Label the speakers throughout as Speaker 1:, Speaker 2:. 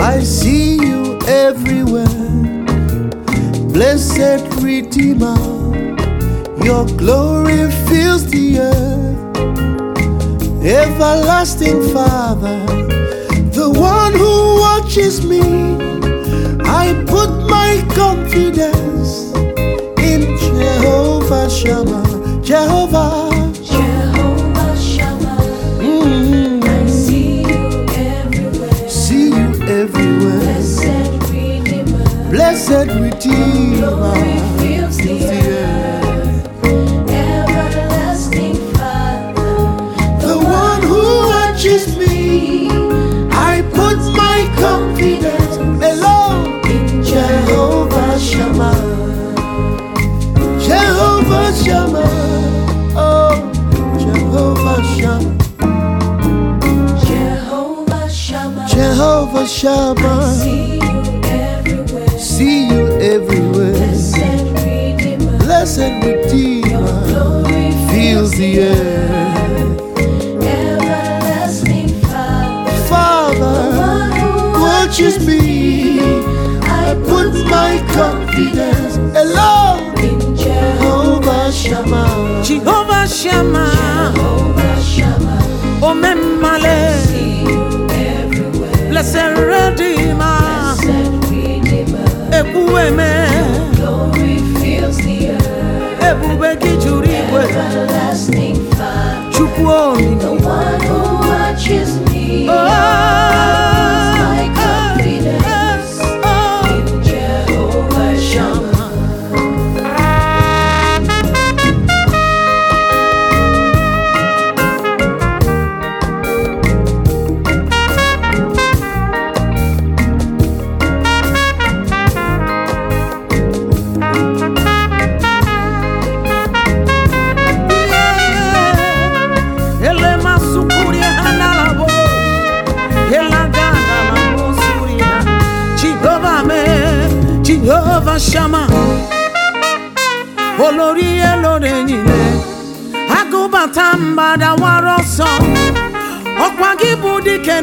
Speaker 1: I see you everywhere. Blessed Redeemer, your glory fills the earth. Everlasting Father, the one who watches me.
Speaker 2: Blessed Redeemer, fills the
Speaker 1: earth.
Speaker 2: Everlasting Father,
Speaker 1: the one who watches me. I put my confidence alone in Jehovah Shammah, Jehovah Shammah, oh Jehovah Shammah,
Speaker 2: Jehovah Shammah,
Speaker 1: Jehovah Shammah.
Speaker 2: See you everywhere.
Speaker 1: See you everywhere,
Speaker 2: Blessed Redeemer,
Speaker 1: Redeemer,
Speaker 2: glory
Speaker 1: fills the earth.
Speaker 2: Everlasting Father,
Speaker 1: Father watches me. I put my confidence alone
Speaker 2: in Jehovah
Speaker 1: Jehovah Shammah.
Speaker 3: Jehovah Shammah,
Speaker 2: Jehovah Shammah, oh, you everywhere.
Speaker 3: Blessed Ebueme,
Speaker 2: glory Jehovah Shammah.
Speaker 3: Olórí elóore nyine, agụbata mgbada wara ọsọ, ọkwa gị bụ dike.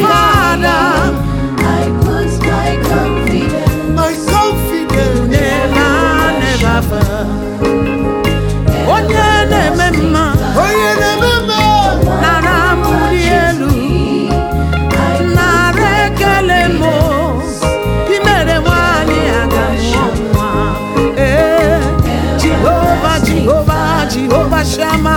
Speaker 2: father. I
Speaker 3: put
Speaker 2: my confidence,
Speaker 3: my confidence never, never, never. Shammah.